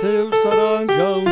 seu saranjão